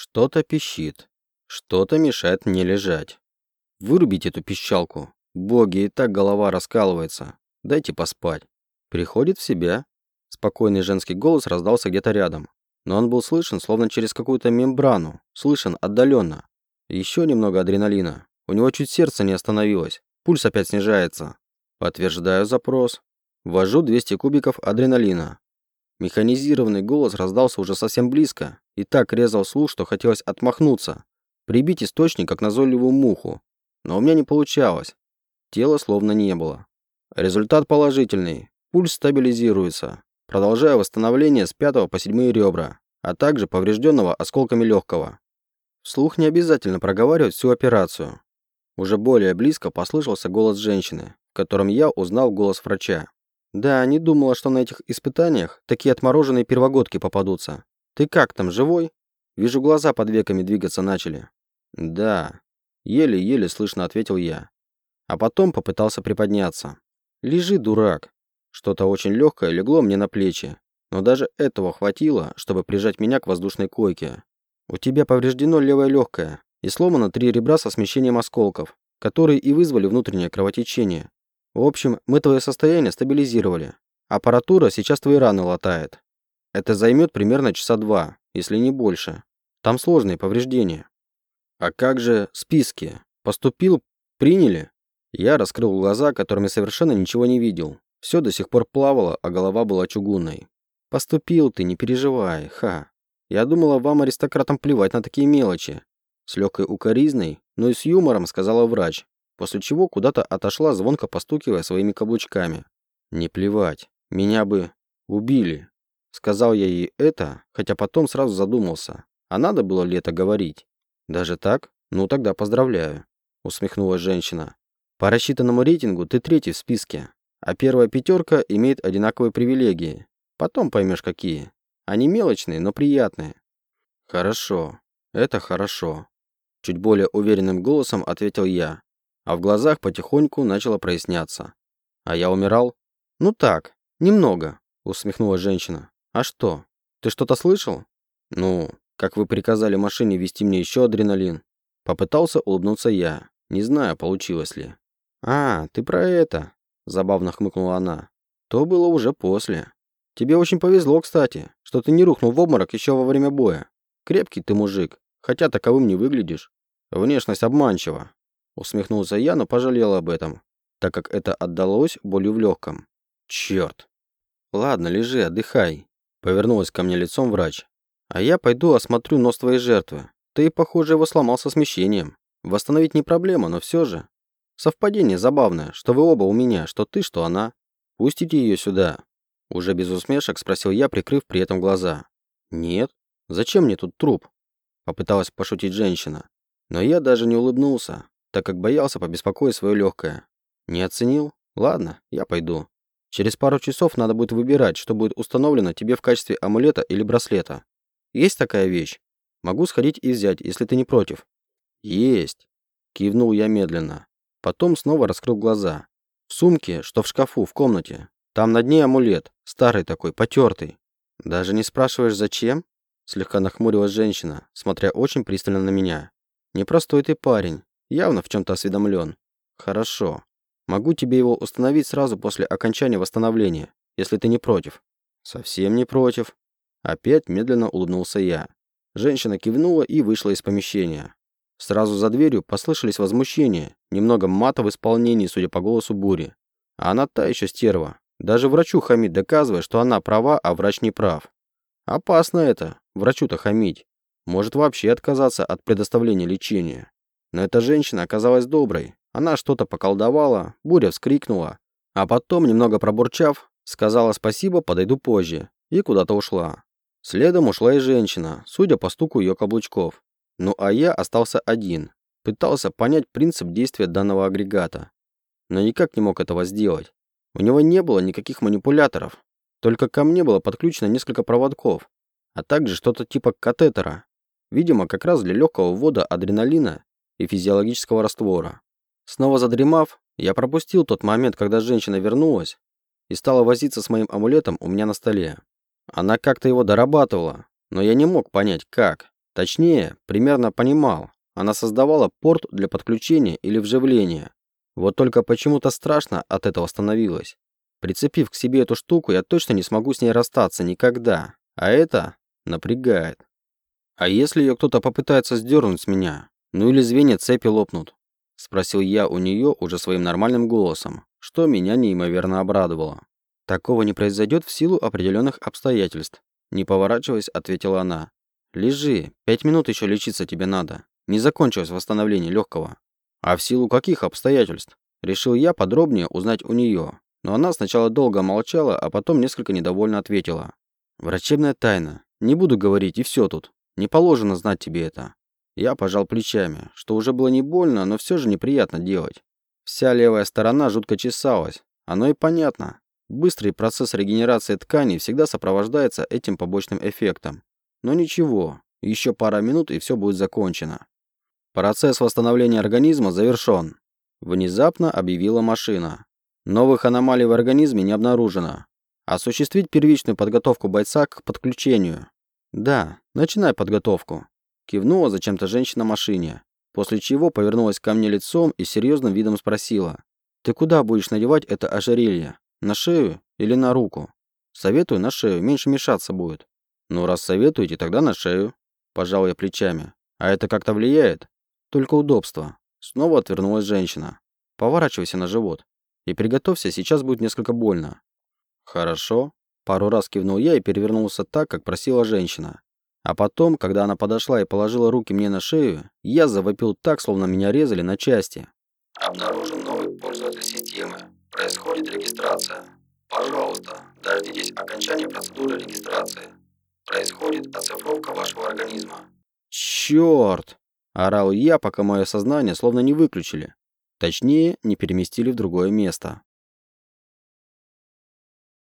Что-то пищит. Что-то мешает мне лежать. Вырубить эту пищалку. Боги, и так голова раскалывается. Дайте поспать. Приходит в себя. Спокойный женский голос раздался где-то рядом. Но он был слышен словно через какую-то мембрану. Слышен отдаленно. Еще немного адреналина. У него чуть сердце не остановилось. Пульс опять снижается. Подтверждаю запрос. Ввожу 200 кубиков адреналина. Механизированный голос раздался уже совсем близко и так резал слух, что хотелось отмахнуться, прибить источник, как назойливую муху. Но у меня не получалось. Тела словно не было. Результат положительный. Пульс стабилизируется. Продолжаю восстановление с пятого по седьмые ребра, а также поврежденного осколками легкого. Вслух не обязательно проговаривать всю операцию. Уже более близко послышался голос женщины, в котором я узнал голос врача. Да, не думала, что на этих испытаниях такие отмороженные первогодки попадутся. Ты как там, живой? Вижу, глаза под веками двигаться начали. Да. Еле-еле слышно ответил я. А потом попытался приподняться. Лежи, дурак. Что-то очень легкое легло мне на плечи. Но даже этого хватило, чтобы прижать меня к воздушной койке. У тебя повреждено левое легкое и сломано три ребра со смещением осколков, которые и вызвали внутреннее кровотечение. В общем, мы твое состояние стабилизировали. Аппаратура сейчас твои раны латает. Это займет примерно часа два, если не больше. Там сложные повреждения. А как же списки? Поступил? Приняли? Я раскрыл глаза, которыми совершенно ничего не видел. Все до сих пор плавало, а голова была чугунной. Поступил ты, не переживай, ха. Я думала, вам, аристократам, плевать на такие мелочи. С легкой укоризной, но и с юмором сказала врач, после чего куда-то отошла, звонко постукивая своими каблучками. «Не плевать, меня бы убили». Сказал я ей это, хотя потом сразу задумался, а надо было ли это говорить? Даже так? Ну тогда поздравляю, усмехнулась женщина. По рассчитанному рейтингу ты третий в списке, а первая пятерка имеет одинаковые привилегии. Потом поймешь какие. Они мелочные, но приятные. Хорошо, это хорошо. Чуть более уверенным голосом ответил я, а в глазах потихоньку начало проясняться. А я умирал? Ну так, немного, усмехнулась женщина. А что? Ты что-то слышал? Ну, как вы приказали машине вести мне еще адреналин. Попытался улыбнуться я. Не знаю, получилось ли. А, ты про это, забавно хмыкнула она. То было уже после. Тебе очень повезло, кстати, что ты не рухнул в обморок еще во время боя. Крепкий ты мужик, хотя таковым не выглядишь. Внешность обманчива. Усмехнулся я, но пожалел об этом, так как это отдалось болью в легком. Черт. Ладно, лежи, отдыхай. Повернулась ко мне лицом врач. А я пойду осмотрю нос твоей жертвы. Ты, похоже, его сломал со смещением. Восстановить не проблема, но все же. Совпадение забавное, что вы оба у меня, что ты, что она. Пустите ее сюда. Уже без усмешек спросил я, прикрыв при этом глаза. Нет. Зачем мне тут труп? Попыталась пошутить женщина. Но я даже не улыбнулся, так как боялся побеспокоить свое легкое. Не оценил? Ладно, я пойду. Через пару часов надо будет выбирать, что будет установлено тебе в качестве амулета или браслета. Есть такая вещь? Могу сходить и взять, если ты не против. Есть. Кивнул я медленно. Потом снова раскрыл глаза. В сумке, что в шкафу, в комнате. Там на дне амулет. Старый такой, потертый. Даже не спрашиваешь, зачем? Слегка нахмурилась женщина, смотря очень пристально на меня. Непростой ты парень. Явно в чем-то осведомлен. Хорошо. Могу тебе его установить сразу после окончания восстановления, если ты не против. Совсем не против. Опять медленно улыбнулся я. Женщина кивнула и вышла из помещения. Сразу за дверью послышались возмущения, немного мата в исполнении, судя по голосу Бури. А она та еще стерва. Даже врачу хамит, доказывая, что она права, а врач не прав. Опасно это, врачу-то хамить. Может вообще отказаться от предоставления лечения. Но эта женщина оказалась доброй. Она что-то поколдовала, Буря вскрикнула. А потом, немного пробурчав, сказала спасибо, подойду позже. И куда-то ушла. Следом ушла и женщина, судя по стуку ее каблучков. Ну а я остался один. Пытался понять принцип действия данного агрегата. Но никак не мог этого сделать. У него не было никаких манипуляторов. Только ко мне было подключено несколько проводков, а также что-то типа катетера. Видимо, как раз для легкого ввода адреналина и физиологического раствора. Снова задремав, я пропустил тот момент, когда женщина вернулась и стала возиться с моим амулетом у меня на столе. Она как-то его дорабатывала, но я не мог понять, как, Точнее, примерно понимал. Она создавала порт для подключения или вживления. Вот только почему-то страшно от этого становилось. Прицепив к себе эту штуку, я точно не смогу с ней расстаться никогда. А это напрягает. А если ее кто-то попытается сдернуть с меня? Ну или звенья цепи лопнут? Спросил я у нее уже своим нормальным голосом, что меня неимоверно обрадовало. Такого не произойдет в силу определенных обстоятельств. Не поворачиваясь, ответила она. Лежи, пять минут еще лечиться тебе надо. Не закончилось восстановление легкого. А в силу каких обстоятельств? Решил я подробнее узнать у нее, но она сначала долго молчала, а потом несколько недовольно ответила. «Врачебная тайна. Не буду говорить, и все тут. Не положено знать тебе это». Я пожал плечами, что уже было не больно, но все же неприятно делать. Вся левая сторона жутко чесалась. Оно и понятно. Быстрый процесс регенерации тканей всегда сопровождается этим побочным эффектом. Но ничего, еще пара минут и все будет закончено. Процесс восстановления организма завершен. Внезапно объявила машина. Новых аномалий в организме не обнаружено. Осуществить первичную подготовку бойца к подключению. Да, начинай подготовку. Кивнула зачем-то женщина машине, после чего повернулась ко мне лицом и серьезным видом спросила. Ты куда будешь надевать это ожерелье? На шею или на руку? Советую на шею, меньше мешаться будет. Ну, раз советуете, тогда на шею. Пожал я плечами. А это как-то влияет? Только удобство. Снова отвернулась женщина. Поворачивайся на живот. И приготовься, сейчас будет несколько больно. Хорошо. Пару раз кивнул я и перевернулся так, как просила женщина. А потом, когда она подошла и положила руки мне на шею, я завопил так, словно меня резали на части. Обнаружен новый пользователь системы. Происходит регистрация. Пожалуйста, дождитесь окончания процедуры регистрации. Происходит оцифровка вашего организма. Черт! Орал я, пока мое сознание словно не выключили. Точнее, не переместили в другое место.